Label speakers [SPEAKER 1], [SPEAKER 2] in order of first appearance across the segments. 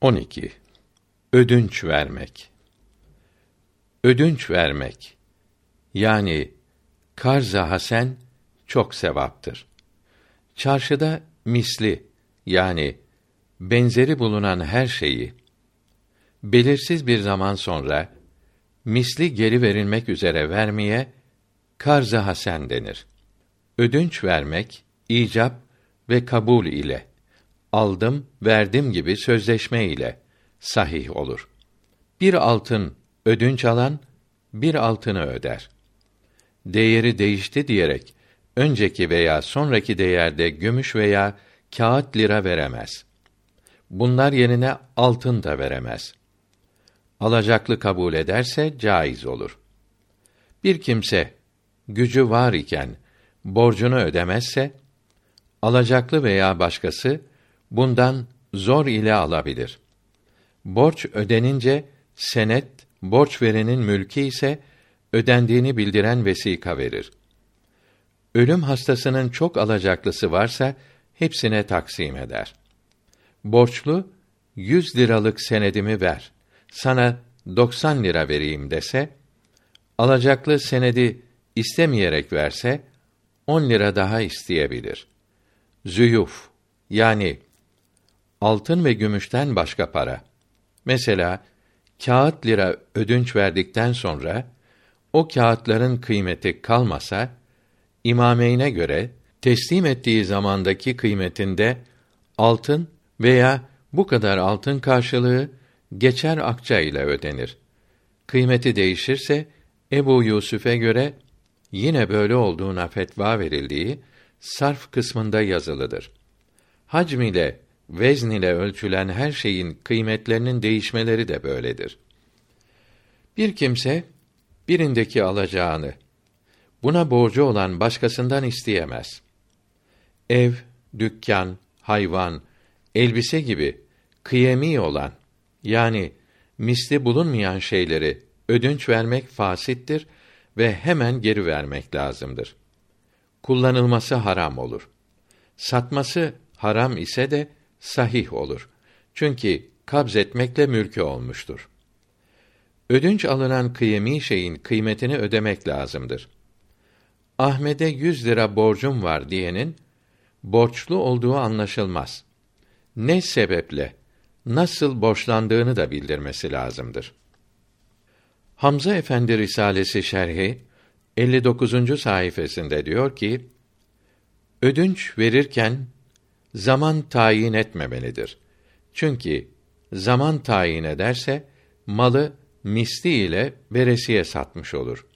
[SPEAKER 1] 12. Ödünç vermek. Ödünç vermek yani karz-ı hasen çok sevaptır. Çarşıda misli yani benzeri bulunan her şeyi belirsiz bir zaman sonra misli geri verilmek üzere vermeye karz-ı hasen denir. Ödünç vermek icap ve kabul ile aldım, verdim gibi sözleşme ile sahih olur. Bir altın ödünç alan bir altını öder. Değeri değişti diyerek önceki veya sonraki değerde gümüş veya kağıt lira veremez. Bunlar yerine altın da veremez. Alacaklı kabul ederse caiz olur. Bir kimse gücü var iken borcunu ödemezse alacaklı veya başkası bundan zor ile alabilir. Borç ödenince senet borç verenin mülkü ise ödendiğini bildiren vesika verir. Ölüm hastasının çok alacaklısı varsa hepsine taksim eder. Borçlu yüz liralık senedimi ver. Sana doksan lira vereyim dese, alacaklı senedi istemeyerek verse, on lira daha isteyebilir. Züyuf, yani altın ve gümüşten başka para. Mesela kağıt lira ödünç verdikten sonra o kağıtların kıymeti kalmasa imameyne göre teslim ettiği zamandaki kıymetinde altın veya bu kadar altın karşılığı geçer akça ile ödenir. Kıymeti değişirse Ebu Yusuf'e göre yine böyle olduğuna fetva verildiği sarf kısmında yazılıdır. Hacm ile vezn ile ölçülen her şeyin kıymetlerinin değişmeleri de böyledir. Bir kimse birindeki alacağını buna borcu olan başkasından isteyemez. Ev, dükkan, hayvan, elbise gibi kıyemi olan yani misli bulunmayan şeyleri ödünç vermek fasittir ve hemen geri vermek lazımdır. Kullanılması haram olur. Satması haram ise de sahih olur. Çünkü kabz etmekle mülkü olmuştur. Ödünç alınan kıyemi şeyin kıymetini ödemek lazımdır. Ahmet'e yüz lira borcum var diyenin borçlu olduğu anlaşılmaz. Ne sebeple, nasıl borçlandığını da bildirmesi lazımdır. Hamza Efendi Risalesi şerhi 59. sayfasında diyor ki: Ödünç verirken zaman tayin etmemelidir. Çünkü zaman tayin ederse malı misli ile veresiye satmış olur.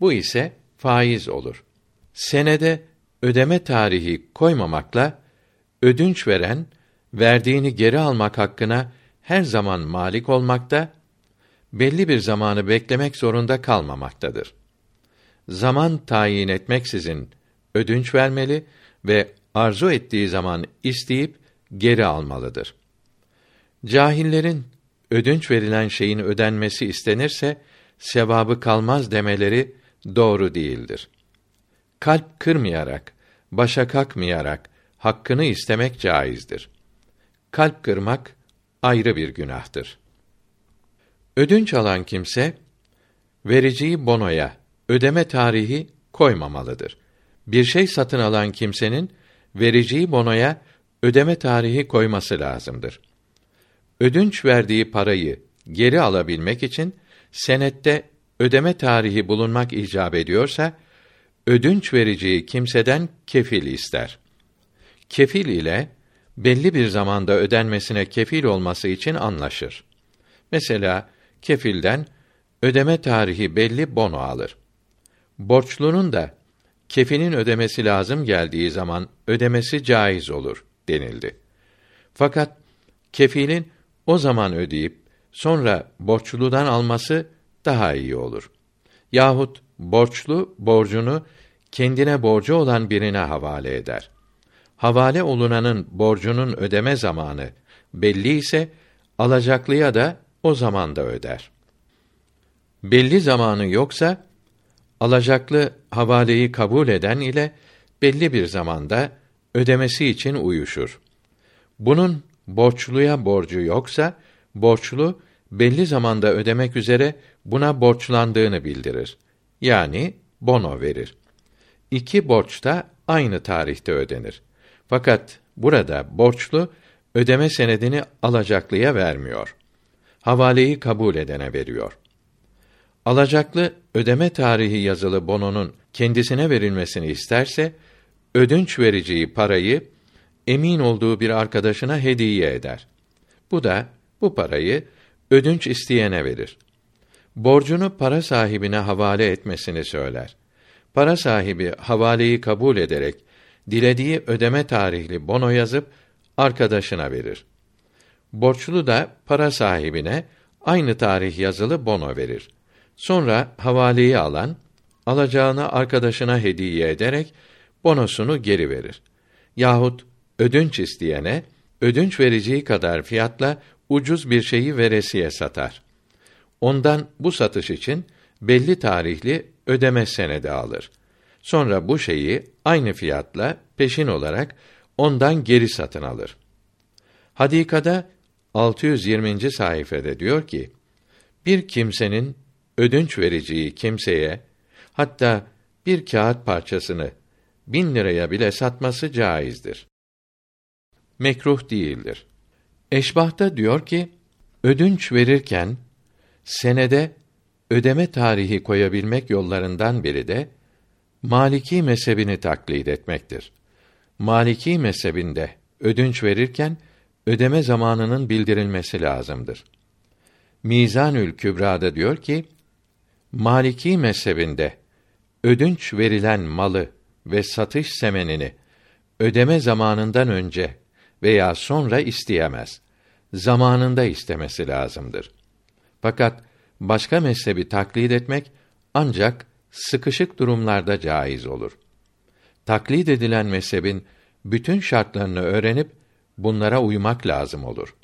[SPEAKER 1] Bu ise faiz olur. Senede ödeme tarihi koymamakla ödünç veren verdiğini geri almak hakkına her zaman malik olmakta, belli bir zamanı beklemek zorunda kalmamaktadır. Zaman tayin etmeksizin ödünç vermeli ve arzu ettiği zaman isteyip geri almalıdır. Cahillerin ödünç verilen şeyin ödenmesi istenirse sevabı kalmaz demeleri doğru değildir. Kalp kırmayarak, başa kakmayarak hakkını istemek caizdir. Kalp kırmak ayrı bir günahtır. Ödünç alan kimse vericiyi bonoya ödeme tarihi koymamalıdır. Bir şey satın alan kimsenin vericiyi bonoya ödeme tarihi koyması lazımdır. Ödünç verdiği parayı geri alabilmek için senette ödeme tarihi bulunmak icap ediyorsa ödünç vericiyi kimseden kefil ister. Kefil ile belli bir zamanda ödenmesine kefil olması için anlaşır. Mesela kefilden ödeme tarihi belli bono alır. Borçlunun da kefinin ödemesi lazım geldiği zaman ödemesi caiz olur denildi. Fakat kefilin o zaman ödeyip sonra borçludan alması daha iyi olur. Yahut borçlu borcunu kendine borcu olan birine havale eder. Havale olunanın borcunun ödeme zamanı belli ise alacaklıya da o zamanda öder. Belli zamanı yoksa alacaklı havaleyi kabul eden ile belli bir zamanda ödemesi için uyuşur. Bunun borçluya borcu yoksa borçlu belli zamanda ödemek üzere buna borçlandığını bildirir. Yani bono verir. İki borç da aynı tarihte ödenir. Fakat burada borçlu ödeme senedini alacaklıya vermiyor. Havaleyi kabul edene veriyor. Alacaklı ödeme tarihi yazılı bononun kendisine verilmesini isterse ödünç vereceği parayı emin olduğu bir arkadaşına hediye eder. Bu da bu parayı ödünç isteyene verir. Borcunu para sahibine havale etmesini söyler. Para sahibi havaleyi kabul ederek dilediği ödeme tarihli bono yazıp arkadaşına verir. Borçlu da para sahibine aynı tarih yazılı bono verir. Sonra havaleyi alan alacağını arkadaşına hediye ederek bonosunu geri verir. Yahut ödünç isteyene ödünç vereceği kadar fiyatla ucuz bir şeyi veresiye satar. Ondan bu satış için belli tarihli ödeme senedi alır. Sonra bu şeyi aynı fiyatla peşin olarak ondan geri satın alır. Hadikada 620. sayfede diyor ki: Bir kimsenin ödünç vereceği kimseye hatta bir kağıt parçasını bin liraya bile satması caizdir. Mekruh değildir. Eşbah'ta diyor ki, ödünç verirken senede ödeme tarihi koyabilmek yollarından biri de Maliki mezhebini taklit etmektir. Maliki mezhebinde ödünç verirken ödeme zamanının bildirilmesi lazımdır. Mizanül Kübra'da diyor ki, Maliki mezhebinde ödünç verilen malı ve satış semenini ödeme zamanından önce veya sonra isteyemez. Zamanında istemesi lazımdır. Fakat başka mezhebi taklit etmek ancak sıkışık durumlarda caiz olur. Taklit edilen mezhebin bütün şartlarını öğrenip bunlara uymak lazım olur.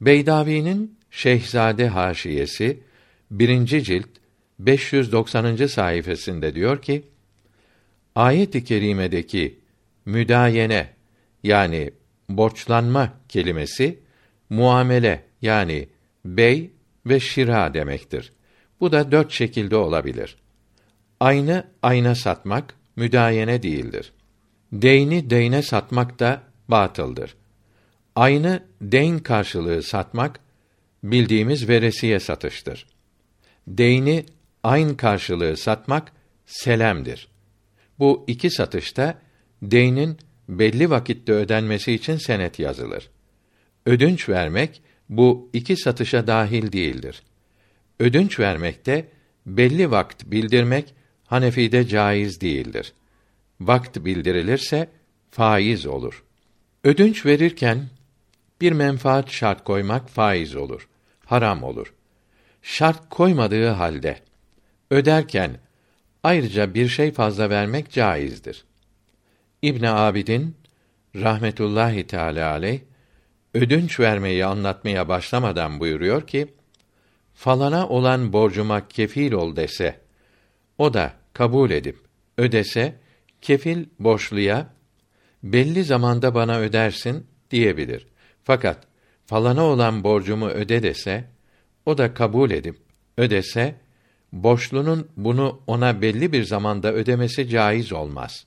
[SPEAKER 1] Beydavi'nin Şehzade haşiyesi birinci cilt 590. sayfasında diyor ki: Ayet-i kerimedeki müdayene yani borçlanma kelimesi muamele yani bey ve şira demektir. Bu da dört şekilde olabilir. Aynı ayna satmak müdayene değildir. Deyni deyne satmak da batıldır. Aynı deyn karşılığı satmak bildiğimiz veresiye satıştır. Deyni ayn karşılığı satmak selemdir. Bu iki satışta deynin belli vakitte ödenmesi için senet yazılır. Ödünç vermek bu iki satışa dahil değildir. Ödünç vermekte belli vakt bildirmek Hanefi'de caiz değildir. Vakt bildirilirse faiz olur. Ödünç verirken bir menfaat şart koymak faiz olur, haram olur. Şart koymadığı halde öderken ayrıca bir şey fazla vermek caizdir. İbn Abidin rahmetullahi teala aleyh ödünç vermeyi anlatmaya başlamadan buyuruyor ki falana olan borcuma kefil ol dese o da kabul edip ödese kefil borçluya belli zamanda bana ödersin diyebilir. Fakat falana olan borcumu öde dese o da kabul edip ödese borçlunun bunu ona belli bir zamanda ödemesi caiz olmaz.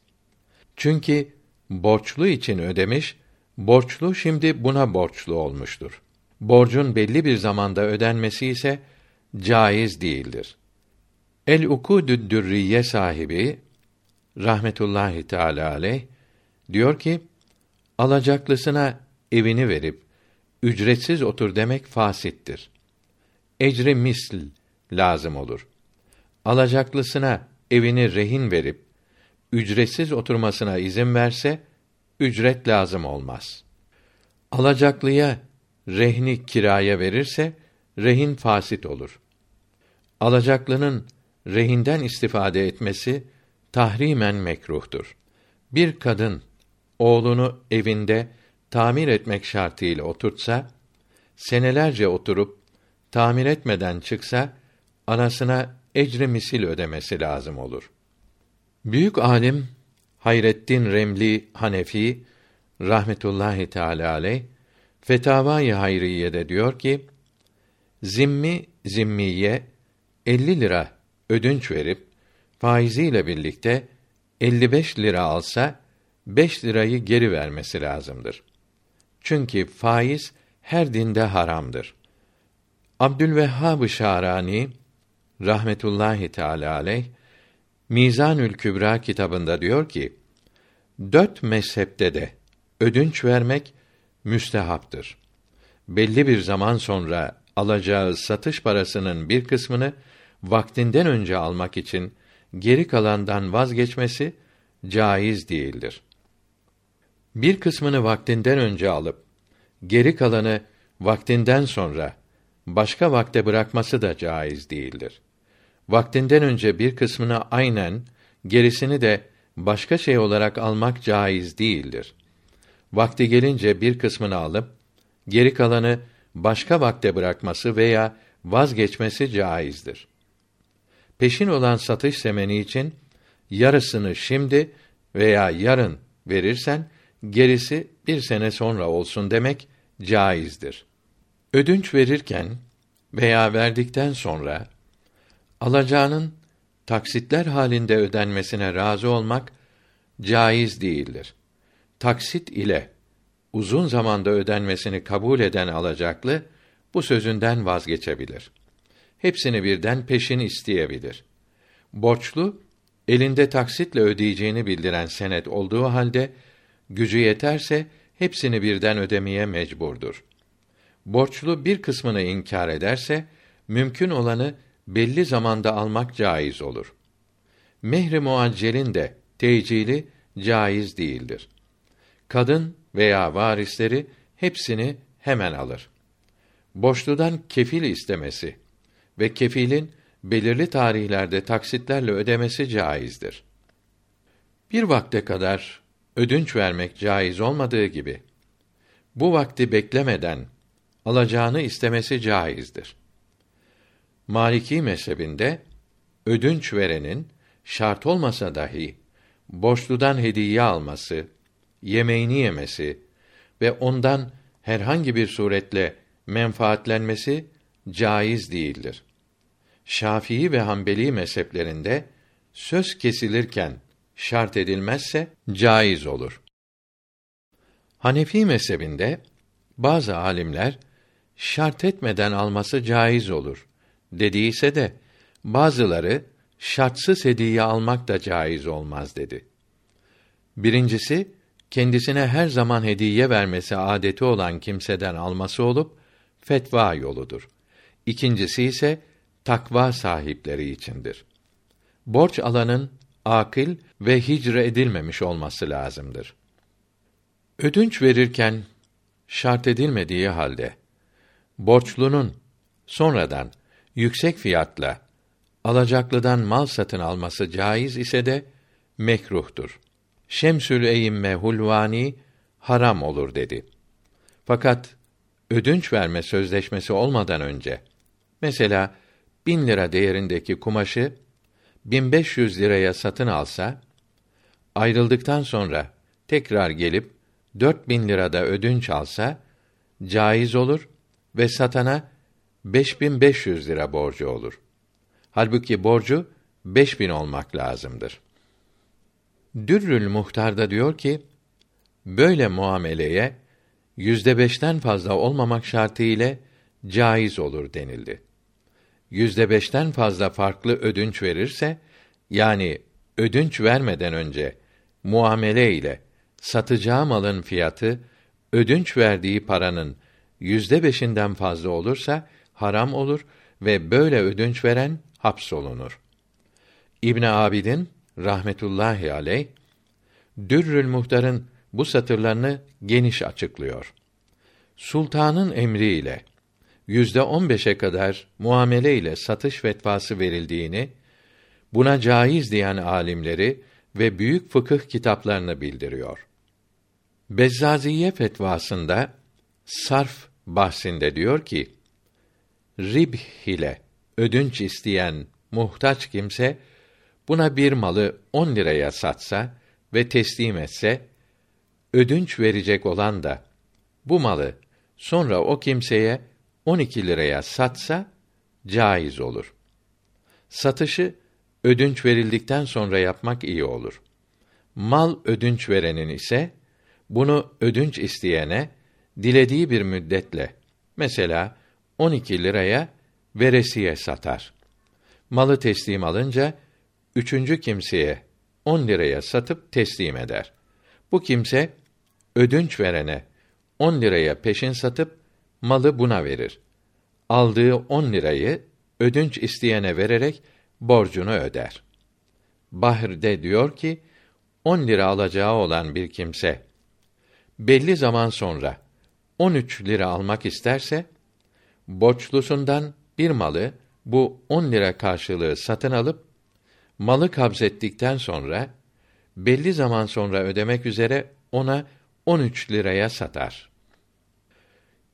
[SPEAKER 1] Çünkü borçlu için ödemiş, borçlu şimdi buna borçlu olmuştur. Borcun belli bir zamanda ödenmesi ise caiz değildir. El Ukudü'd Dürriye sahibi rahmetullahi teala aleyh diyor ki alacaklısına evini verip ücretsiz otur demek fasittir. Ecri misl lazım olur. Alacaklısına evini rehin verip ücretsiz oturmasına izin verse ücret lazım olmaz. Alacaklıya rehni kiraya verirse rehin fasit olur. Alacaklının rehinden istifade etmesi tahrimen mekruhtur. Bir kadın oğlunu evinde tamir etmek şartıyla oturtsa, senelerce oturup tamir etmeden çıksa anasına ecri misil ödemesi lazım olur. Büyük alim Hayrettin Remli Hanefi rahmetullahi teala aleyh Fetavai Hayriye'de diyor ki, zimmi zimmiye 50 lira ödünç verip faiziyle birlikte 55 lira alsa 5 lirayı geri vermesi lazımdır. Çünkü faiz her dinde haramdır. Abdülvehhab-ı Şarani rahmetullahi teala aleyh Mizanül Kübra kitabında diyor ki: Dört mezhepte de ödünç vermek müstehaptır. Belli bir zaman sonra alacağı satış parasının bir kısmını vaktinden önce almak için geri kalandan vazgeçmesi caiz değildir. Bir kısmını vaktinden önce alıp geri kalanı vaktinden sonra başka vakte bırakması da caiz değildir. Vaktinden önce bir kısmını aynen, gerisini de başka şey olarak almak caiz değildir. Vakti gelince bir kısmını alıp geri kalanı başka vakte bırakması veya vazgeçmesi caizdir. Peşin olan satış semeni için yarısını şimdi veya yarın verirsen gerisi bir sene sonra olsun demek caizdir. Ödünç verirken veya verdikten sonra alacağının taksitler halinde ödenmesine razı olmak caiz değildir. Taksit ile uzun zamanda ödenmesini kabul eden alacaklı bu sözünden vazgeçebilir. Hepsini birden peşin isteyebilir. Borçlu elinde taksitle ödeyeceğini bildiren senet olduğu halde gücü yeterse hepsini birden ödemeye mecburdur. Borçlu bir kısmını inkar ederse mümkün olanı belli zamanda almak caiz olur. Mehri muaccelin de tecili caiz değildir. Kadın veya varisleri hepsini hemen alır. Borçludan kefil istemesi ve kefilin belirli tarihlerde taksitlerle ödemesi caizdir. Bir vakte kadar ödünç vermek caiz olmadığı gibi bu vakti beklemeden alacağını istemesi caizdir. Maliki mezhebinde ödünç verenin şart olmasa dahi borçludan hediye alması, yemeğini yemesi ve ondan herhangi bir suretle menfaatlenmesi caiz değildir. Şafii ve Hanbeli mezheplerinde söz kesilirken şart edilmezse caiz olur. Hanefi mezhebinde bazı alimler şart etmeden alması caiz olur dediyse de bazıları şartsız hediye almak da caiz olmaz dedi. Birincisi kendisine her zaman hediye vermesi adeti olan kimseden alması olup fetva yoludur. İkincisi ise takva sahipleri içindir. Borç alanın akıl ve hicre edilmemiş olması lazımdır. Ödünç verirken şart edilmediği halde borçlunun sonradan yüksek fiyatla alacaklıdan mal satın alması caiz ise de mekruhtur. Şemsül Eyyimme Hulvani haram olur dedi. Fakat ödünç verme sözleşmesi olmadan önce mesela bin lira değerindeki kumaşı 1500 liraya satın alsa ayrıldıktan sonra tekrar gelip 4000 lirada ödünç alsa caiz olur ve satana 5500 lira borcu olur. Halbuki borcu 5000 olmak lazımdır. Dürrül Muhtar'da diyor ki, böyle muameleye yüzde beşten fazla olmamak şartı ile caiz olur denildi. Yüzde beşten fazla farklı ödünç verirse, yani ödünç vermeden önce muamele ile satacağı malın fiyatı ödünç verdiği paranın yüzde beşinden fazla olursa haram olur ve böyle ödünç veren hapsolunur. İbn Abidin rahmetullahi aleyh Dürrül Muhtar'ın bu satırlarını geniş açıklıyor. Sultanın emriyle yüzde on beşe kadar muamele ile satış fetvası verildiğini, buna caiz diyen alimleri ve büyük fıkıh kitaplarını bildiriyor. Bezzaziye fetvasında sarf bahsinde diyor ki, ribh ile ödünç isteyen muhtaç kimse buna bir malı on liraya satsa ve teslim etse ödünç verecek olan da bu malı sonra o kimseye 12 liraya satsa caiz olur. Satışı ödünç verildikten sonra yapmak iyi olur. Mal ödünç verenin ise bunu ödünç isteyene dilediği bir müddetle mesela 12 liraya veresiye satar. Malı teslim alınca üçüncü kimseye 10 liraya satıp teslim eder. Bu kimse ödünç verene 10 liraya peşin satıp malı buna verir. Aldığı 10 lirayı ödünç isteyene vererek borcunu öder. Bahir'de diyor ki 10 lira alacağı olan bir kimse belli zaman sonra 13 lira almak isterse borçlusundan bir malı bu 10 lira karşılığı satın alıp malı kabzettikten sonra belli zaman sonra ödemek üzere ona 13 liraya satar.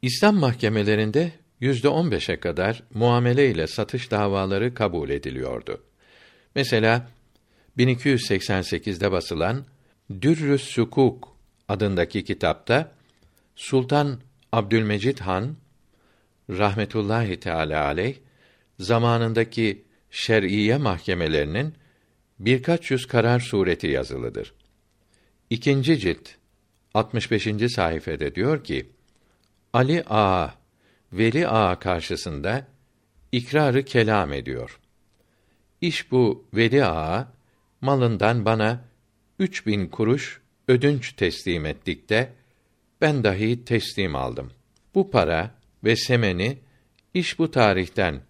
[SPEAKER 1] İslam mahkemelerinde yüzde on beşe kadar muamele ile satış davaları kabul ediliyordu. Mesela 1288'de basılan Dürrü's Sukuk adındaki kitapta Sultan Abdülmecid Han rahmetullahi teala aleyh zamanındaki şer'iye mahkemelerinin birkaç yüz karar sureti yazılıdır. İkinci cilt 65. sayfede diyor ki: Ali Ağa Veli Ağa karşısında ikrarı kelam ediyor. İş bu Veli Ağa malından bana üç bin kuruş ödünç teslim ettik de ben dahi teslim aldım. Bu para ve semeni iş bu tarihten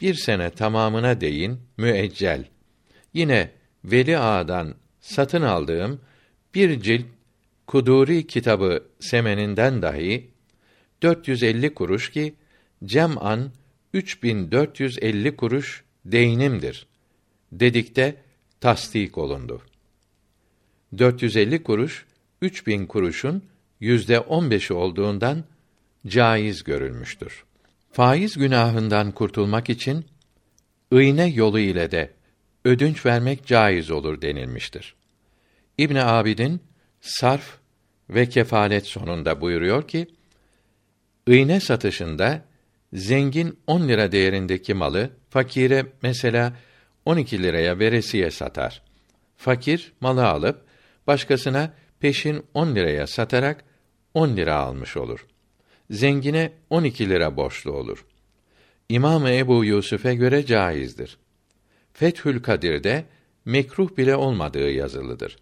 [SPEAKER 1] bir sene tamamına değin müeccel. Yine Veli Ağa'dan satın aldığım bir cilt Kuduri kitabı semeninden dahi 450 kuruş ki cem'an 3450 kuruş değinimdir. Dedikte tasdik olundu. 450 kuruş 3000 kuruşun yüzde on beşi olduğundan caiz görülmüştür. Faiz günahından kurtulmak için iğne yolu ile de ödünç vermek caiz olur denilmiştir. İbn Abidin sarf ve kefalet sonunda buyuruyor ki iğne satışında zengin 10 lira değerindeki malı fakire mesela 12 liraya veresiye satar. Fakir malı alıp başkasına peşin 10 liraya satarak 10 lira almış olur. Zengine 12 lira borçlu olur. İmam Ebu Yusuf'e göre caizdir. Fethül Kadir'de mekruh bile olmadığı yazılıdır.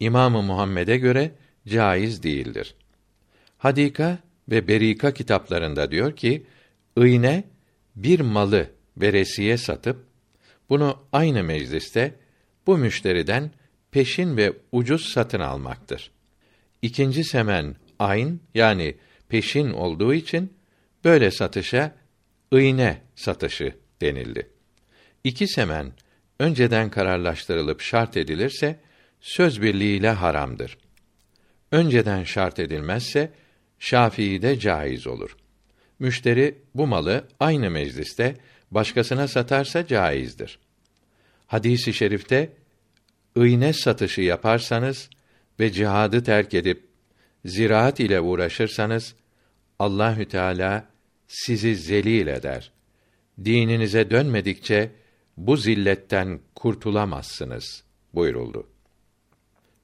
[SPEAKER 1] İmamı Muhammed'e göre caiz değildir. Hadika ve Berika kitaplarında diyor ki, iğne bir malı veresiye satıp bunu aynı mecliste bu müşteriden peşin ve ucuz satın almaktır. İkinci semen ayn yani peşin olduğu için böyle satışa iğne satışı denildi. İki semen önceden kararlaştırılıp şart edilirse söz birliğiyle haramdır. Önceden şart edilmezse Şafii'de caiz olur. Müşteri bu malı aynı mecliste başkasına satarsa caizdir. Hadisi i şerifte iğne satışı yaparsanız ve cihadı terk edip ziraat ile uğraşırsanız Allahü Teala sizi zelil eder. Dininize dönmedikçe bu zilletten kurtulamazsınız buyuruldu.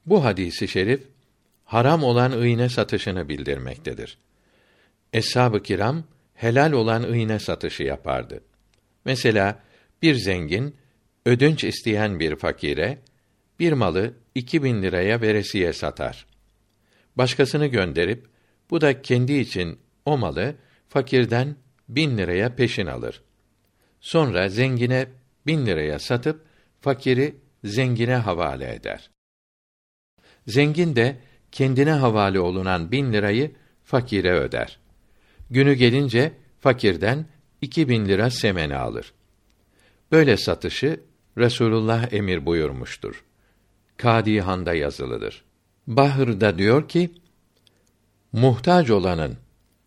[SPEAKER 1] Bu hadisi şerif haram olan iğne satışını bildirmektedir. Eshab-ı kiram helal olan iğne satışı yapardı. Mesela bir zengin ödünç isteyen bir fakire bir malı iki bin liraya veresiye satar. Başkasını gönderip bu da kendi için o malı fakirden bin liraya peşin alır. Sonra zengine bin liraya satıp fakiri zengine havale eder. Zengin de kendine havale olunan bin lirayı fakire öder. Günü gelince fakirden iki bin lira semeni alır. Böyle satışı Resulullah emir buyurmuştur. Kadihan'da yazılıdır. Bahır'da diyor ki, muhtaç olanın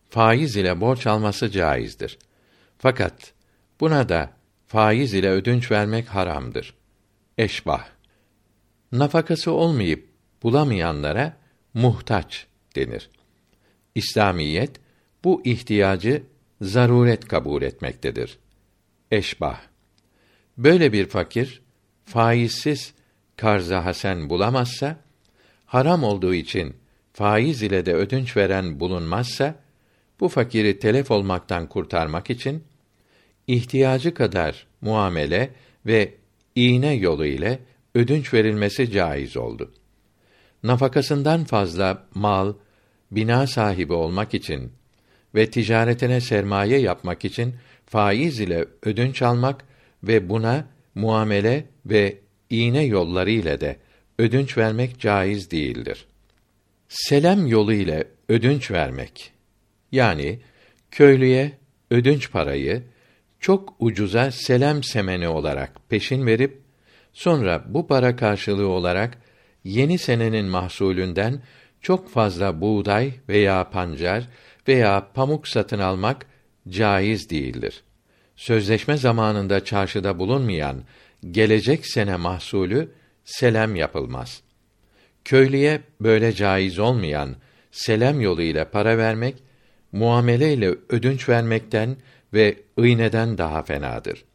[SPEAKER 1] faiz ile borç alması caizdir. Fakat buna da faiz ile ödünç vermek haramdır. Eşbah. Nafakası olmayıp bulamayanlara muhtaç denir. İslamiyet bu ihtiyacı zaruret kabul etmektedir. Eşbah Böyle bir fakir faizsiz karza hasen bulamazsa haram olduğu için faiz ile de ödünç veren bulunmazsa bu fakiri telef olmaktan kurtarmak için ihtiyacı kadar muamele ve iğne yolu ile ödünç verilmesi caiz oldu. Nafakasından fazla mal, bina sahibi olmak için ve ticaretine sermaye yapmak için faiz ile ödünç almak ve buna muamele ve iğne yolları ile de ödünç vermek caiz değildir. Selam yolu ile ödünç vermek yani köylüye ödünç parayı çok ucuza selam semeni olarak peşin verip sonra bu para karşılığı olarak yeni senenin mahsulünden çok fazla buğday veya pancar veya pamuk satın almak caiz değildir. Sözleşme zamanında çarşıda bulunmayan gelecek sene mahsulü selam yapılmaz. Köylüye böyle caiz olmayan selam yolu ile para vermek muamele ile ödünç vermekten ve iğneden daha fenadır.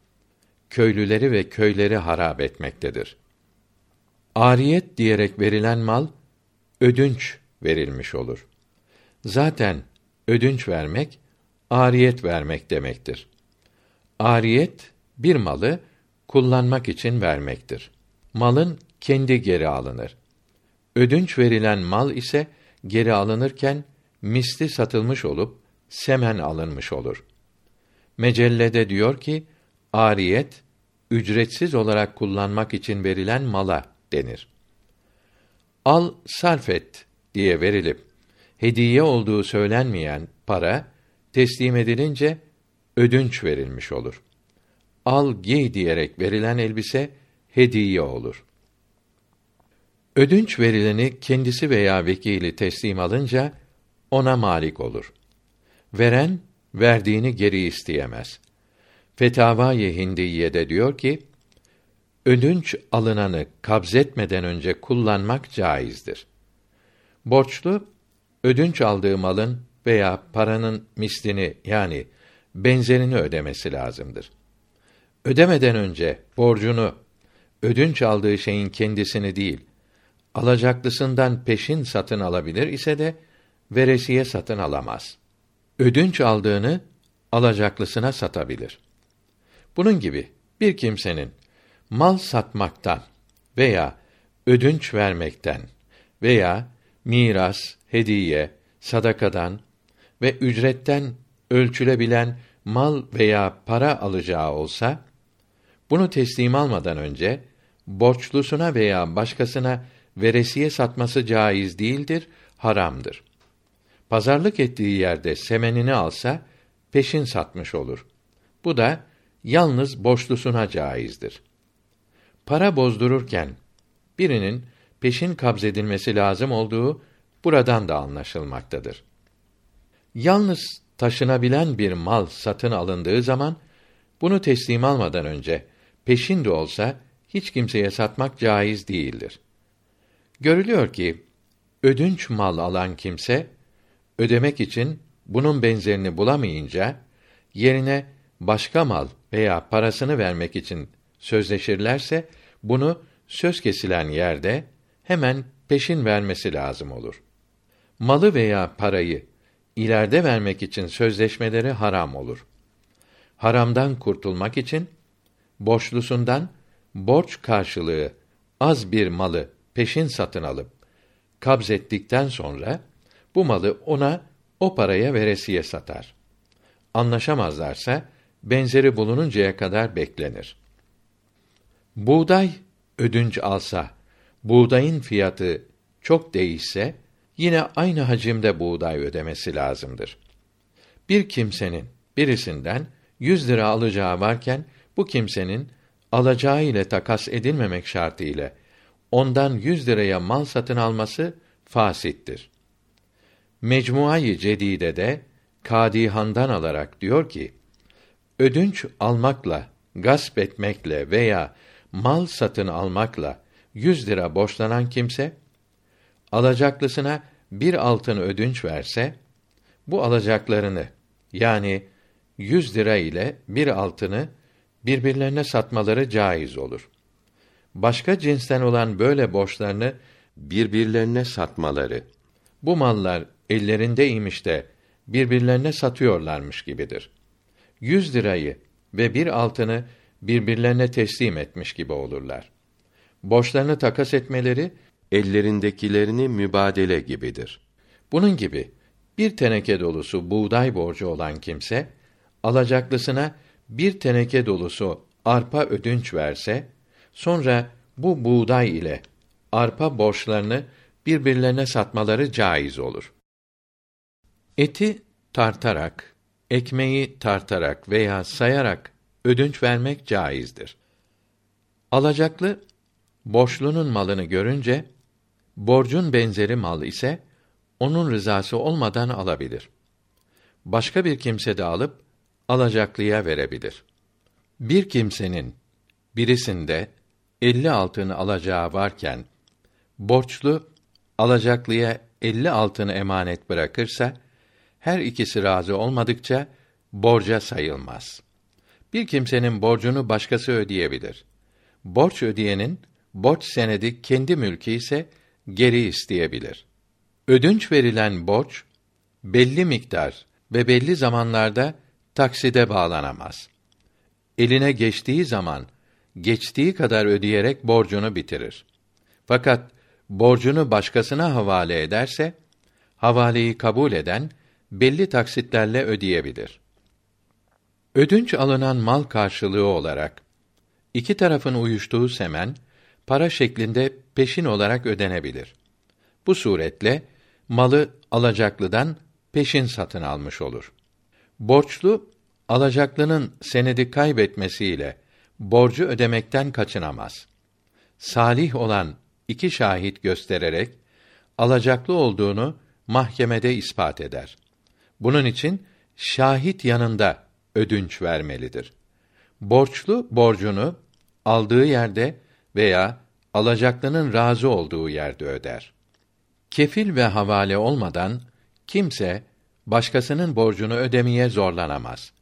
[SPEAKER 1] Köylüleri ve köyleri harap etmektedir. Ariyet diyerek verilen mal ödünç verilmiş olur. Zaten ödünç vermek ariyet vermek demektir. Ariyet bir malı kullanmak için vermektir. Malın kendi geri alınır. Ödünç verilen mal ise geri alınırken misli satılmış olup semen alınmış olur. Mecellede diyor ki ariyet ücretsiz olarak kullanmak için verilen mala denir. Al sarf et diye verilip hediye olduğu söylenmeyen para teslim edilince ödünç verilmiş olur. Al giy diyerek verilen elbise hediye olur. Ödünç verileni kendisi veya vekili teslim alınca ona malik olur. Veren verdiğini geri isteyemez. Fetavâ-i Hindiye'de diyor ki, ödünç alınanı kabzetmeden önce kullanmak caizdir. Borçlu ödünç aldığı malın veya paranın mislini yani benzerini ödemesi lazımdır. Ödemeden önce borcunu ödünç aldığı şeyin kendisini değil, alacaklısından peşin satın alabilir ise de veresiye satın alamaz. Ödünç aldığını alacaklısına satabilir. Bunun gibi bir kimsenin mal satmaktan veya ödünç vermekten veya miras, hediye, sadakadan ve ücretten ölçülebilen mal veya para alacağı olsa bunu teslim almadan önce borçlusuna veya başkasına veresiye satması caiz değildir, haramdır. Pazarlık ettiği yerde semenini alsa peşin satmış olur. Bu da yalnız borçlusuna caizdir. Para bozdururken birinin peşin kabzedilmesi lazım olduğu buradan da anlaşılmaktadır. Yalnız taşınabilen bir mal satın alındığı zaman bunu teslim almadan önce peşin de olsa hiç kimseye satmak caiz değildir. Görülüyor ki ödünç mal alan kimse ödemek için bunun benzerini bulamayınca yerine başka mal veya parasını vermek için sözleşirlerse bunu söz kesilen yerde hemen peşin vermesi lazım olur. Malı veya parayı ileride vermek için sözleşmeleri haram olur. Haramdan kurtulmak için borçlusundan borç karşılığı az bir malı peşin satın alıp kabzettikten sonra bu malı ona o paraya veresiye satar. Anlaşamazlarsa benzeri bulununcaya kadar beklenir. Buğday ödünç alsa, buğdayın fiyatı çok değişse yine aynı hacimde buğday ödemesi lazımdır. Bir kimsenin birisinden yüz lira alacağı varken bu kimsenin alacağı ile takas edilmemek şartı ile ondan yüz liraya mal satın alması fasittir. Mecmuayı Cedide de Kadihan'dan alarak diyor ki: Ödünç almakla, gasp etmekle veya mal satın almakla yüz lira borçlanan kimse alacaklısına bir altın ödünç verse, bu alacaklarını yani 100 lira ile bir altını birbirlerine satmaları caiz olur. Başka cinsten olan böyle borçlarını birbirlerine satmaları bu mallar ellerindeymiş de birbirlerine satıyorlarmış gibidir. 100 lirayı ve bir altını birbirlerine teslim etmiş gibi olurlar. Borçlarını takas etmeleri
[SPEAKER 2] ellerindekilerini mübadele gibidir.
[SPEAKER 1] bunun gibi bir teneke dolusu buğday borcu olan kimse alacaklısına bir teneke dolusu arpa ödünç verse sonra bu buğday ile arpa borçlarını birbirlerine satmaları caiz olur. Eti tartarak, ekmeği tartarak veya sayarak ödünç vermek caizdir. Alacaklı borçlunun malını görünce borcun benzeri mal ise onun rızası olmadan alabilir. Başka bir kimse de alıp alacaklıya verebilir. Bir kimsenin birisinde elli altın alacağı varken borçlu alacaklıya elli altını emanet bırakırsa her ikisi razı olmadıkça borca sayılmaz. Bir kimsenin borcunu başkası ödeyebilir. Borç ödeyenin borç senedi kendi mülkü ise geri isteyebilir. Ödünç verilen borç belli miktar ve belli zamanlarda takside bağlanamaz. Eline geçtiği zaman geçtiği kadar ödeyerek borcunu bitirir. Fakat borcunu başkasına havale ederse havaleyi kabul eden belli taksitlerle ödeyebilir. Ödünç alınan mal karşılığı olarak iki tarafın uyuştuğu semen para şeklinde peşin olarak ödenebilir. Bu suretle malı alacaklıdan peşin satın almış olur. Borçlu alacaklının senedi kaybetmesiyle borcu ödemekten kaçınamaz. Salih olan iki şahit göstererek alacaklı olduğunu mahkemede ispat eder. Bunun için şahit yanında ödünç vermelidir. Borçlu borcunu aldığı yerde veya alacaklının razı olduğu yerde öder. Kefil ve havale olmadan kimse başkasının borcunu ödemeye zorlanamaz.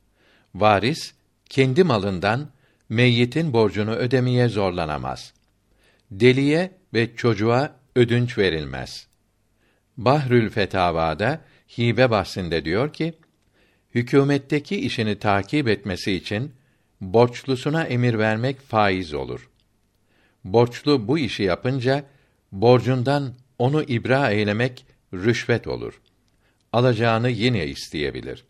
[SPEAKER 1] Varis kendi malından meyyitin borcunu ödemeye zorlanamaz. Deliye ve çocuğa ödünç verilmez. Bahrül Fetavada hibe bahsinde diyor ki, hükümetteki işini takip etmesi için borçlusuna emir vermek faiz olur. Borçlu bu işi yapınca borcundan onu ibra eylemek rüşvet olur. Alacağını yine isteyebilir.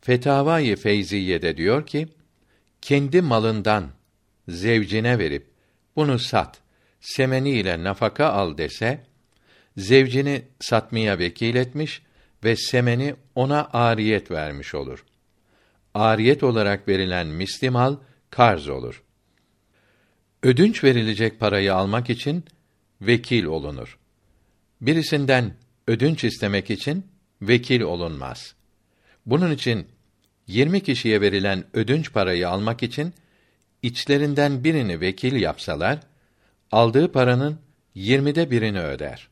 [SPEAKER 1] Fetavai Feyziye'de diyor ki, kendi malından zevcine verip bunu sat, semeni ile nafaka al dese, zevcini satmaya vekil etmiş ve semeni ona ariyet vermiş olur. Ariyet olarak verilen mislimal karz olur. Ödünç verilecek parayı almak için vekil olunur. Birisinden ödünç istemek için vekil olunmaz. Bunun için 20 kişiye verilen ödünç parayı almak için içlerinden birini vekil yapsalar, aldığı paranın yirmide birini öder.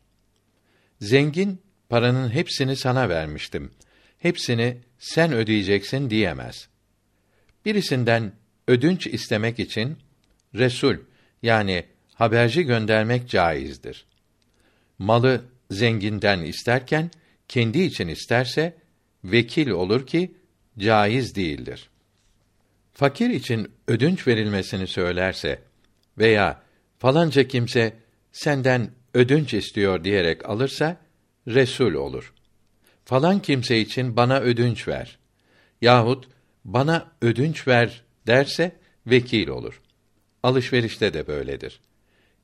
[SPEAKER 1] Zengin, paranın hepsini sana vermiştim. Hepsini sen ödeyeceksin diyemez. Birisinden ödünç istemek için resul yani haberci göndermek caizdir. Malı zenginden isterken kendi için isterse vekil olur ki caiz değildir. Fakir için ödünç verilmesini söylerse veya falanca kimse senden ödünç istiyor diyerek alırsa resul olur. Falan kimse için bana ödünç ver yahut bana ödünç ver derse vekil olur. Alışverişte de böyledir.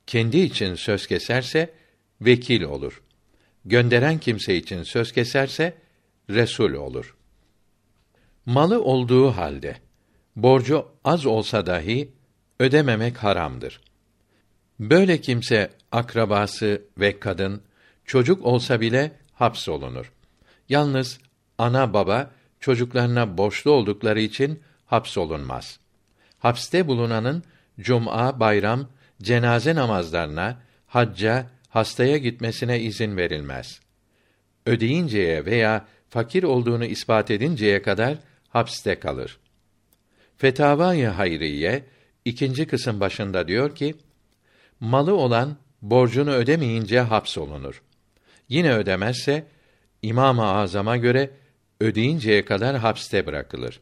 [SPEAKER 1] Kendi için söz keserse vekil olur. Gönderen kimse için söz keserse resul olur. Malı olduğu halde borcu az olsa dahi ödememek haramdır. Böyle kimse akrabası ve kadın çocuk olsa bile hapsolunur. Yalnız ana baba çocuklarına borçlu oldukları için hapsolunmaz. Hapste bulunanın cuma, bayram, cenaze namazlarına, hacca, hastaya gitmesine izin verilmez. Ödeyinceye veya fakir olduğunu ispat edinceye kadar hapiste kalır. Fetavâ-i Hayriye ikinci kısım başında diyor ki: Malı olan borcunu ödemeyince hapsolunur. Yine ödemezse İmam-ı Azam'a göre ödeyinceye kadar hapiste bırakılır.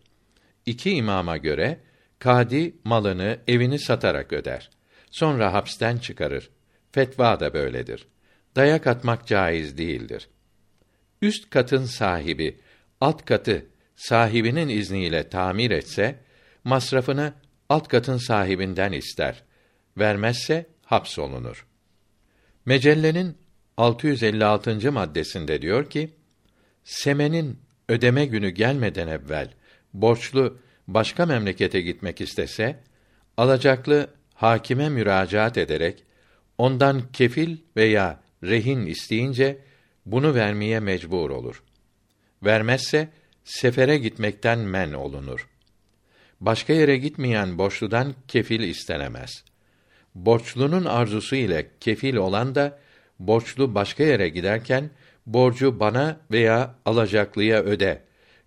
[SPEAKER 1] İki imama göre kadi malını, evini satarak öder. Sonra hapisten çıkarır. Fetva da böyledir. Dayak atmak caiz değildir. Üst katın sahibi alt katı sahibinin izniyle tamir etse masrafını alt katın sahibinden ister. Vermezse hapsolunur. Mecellenin 656. maddesinde diyor ki: Semenin ödeme günü gelmeden evvel borçlu başka memlekete gitmek istese, alacaklı hakime müracaat ederek ondan kefil veya rehin isteyince bunu vermeye mecbur olur. Vermezse sefere gitmekten men olunur. Başka yere gitmeyen borçludan kefil istenemez. Borçlunun arzusu ile kefil olan da borçlu başka yere giderken borcu bana veya alacaklıya öde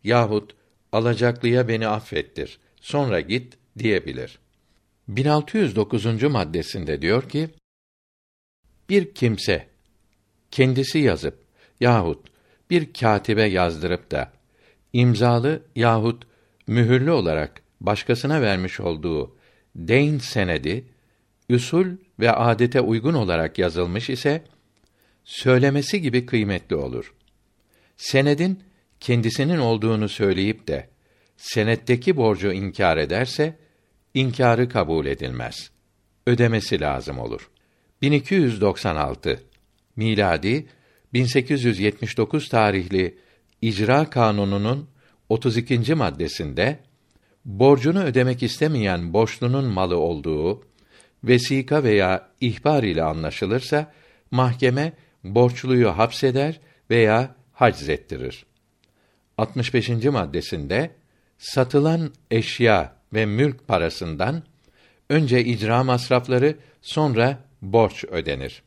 [SPEAKER 1] yahut alacaklıya beni affettir. Sonra git diyebilir. 1609. maddesinde diyor ki: Bir kimse kendisi yazıp yahut bir katibe yazdırıp da imzalı yahut mühürlü olarak başkasına vermiş olduğu deyn senedi üsul ve adete uygun olarak yazılmış ise söylemesi gibi kıymetli olur. Senedin kendisinin olduğunu söyleyip de senetteki borcu inkar ederse inkarı kabul edilmez. Ödemesi lazım olur. 1296 miladi 1879 tarihli İcra Kanunu'nun 32. maddesinde borcunu ödemek istemeyen borçlunun malı olduğu vesika veya ihbar ile anlaşılırsa mahkeme borçluyu hapseder veya haczettirir. 65. maddesinde satılan eşya ve mülk parasından önce icra masrafları sonra borç ödenir.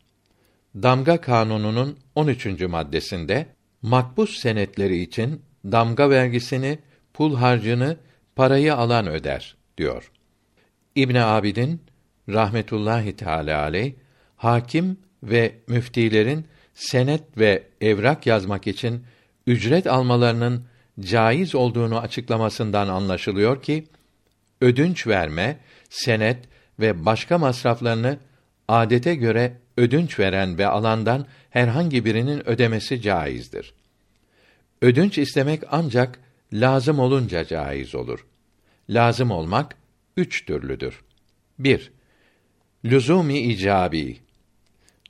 [SPEAKER 1] Damga Kanunu'nun 13. maddesinde makbuz senetleri için damga vergisini, pul harcını parayı alan öder diyor. İbn Abidin rahmetullahi teala aleyh hakim ve müftilerin senet ve evrak yazmak için ücret almalarının caiz olduğunu açıklamasından anlaşılıyor ki ödünç verme, senet ve başka masraflarını adete göre ödünç veren ve alandan herhangi birinin ödemesi caizdir. Ödünç istemek ancak lazım olunca caiz olur. Lazım olmak üç türlüdür. 1. Lüzumi icabi.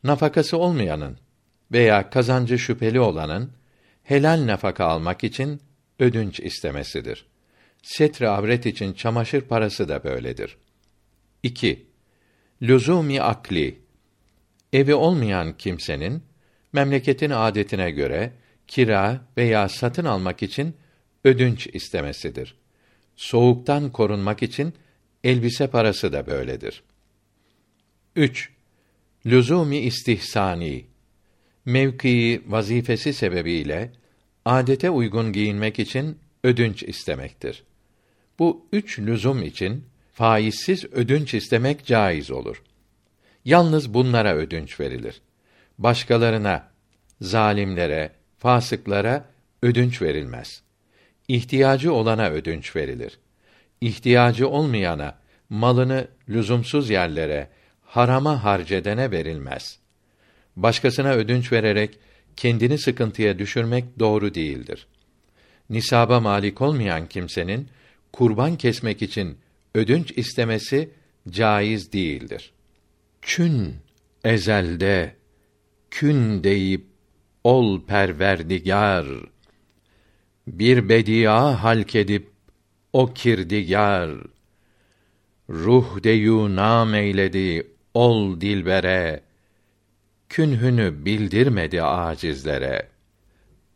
[SPEAKER 1] Nafakası olmayanın veya kazancı şüpheli olanın helal nafaka almak için ödünç istemesidir. Setre avret için çamaşır parası da böyledir. 2. Lüzumi akli. Evi olmayan kimsenin memleketin adetine göre kira veya satın almak için ödünç istemesidir. Soğuktan korunmak için elbise parası da böyledir. 3. Lüzumi istihsani. Mevkii, vazifesi sebebiyle adete uygun giyinmek için ödünç istemektir. Bu üç lüzum için faizsiz ödünç istemek caiz olur. Yalnız bunlara ödünç verilir. Başkalarına, zalimlere, fasıklara ödünç verilmez. İhtiyacı olana ödünç verilir. İhtiyacı olmayana, malını lüzumsuz yerlere, harama harcedene verilmez. Başkasına ödünç vererek kendini sıkıntıya düşürmek doğru değildir. Nisaba malik olmayan kimsenin kurban kesmek için ödünç istemesi caiz değildir. Kün ezelde kün deyip ol perverdigar. Bir bedia halk edip o kirdigar. Ruh deyu nam eyledi ol dilbere. Künhünü bildirmedi acizlere.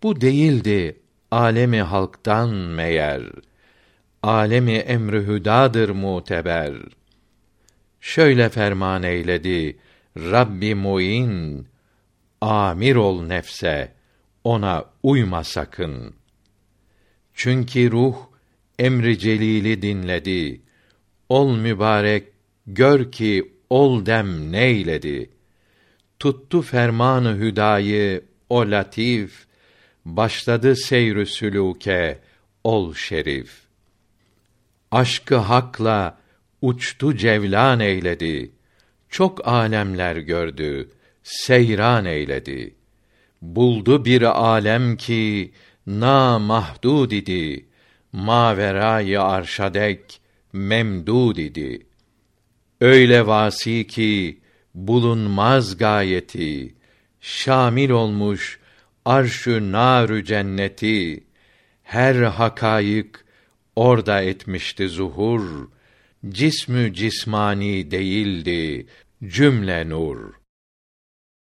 [SPEAKER 1] Bu değildi alemi halktan meğer alemi emrü hüdadır muteber şöyle ferman eyledi Rabbi muin amir ol nefse ona uyma sakın Çünkü ruh emri celili dinledi. Ol mübarek gör ki ol dem neyledi. Tuttu fermanı hüdayı o latif başladı seyrü sülûke ol şerif. Aşkı hakla uçtu cevlan eyledi. Çok alemler gördü, seyran eyledi. Buldu bir alem ki na mahdud idi. Maverayı arşadek memdud idi. Öyle vasi ki bulunmaz gayeti şamil olmuş arşu narü cenneti her hakayık orada etmişti zuhur. Cismü cismani değildi cümle nur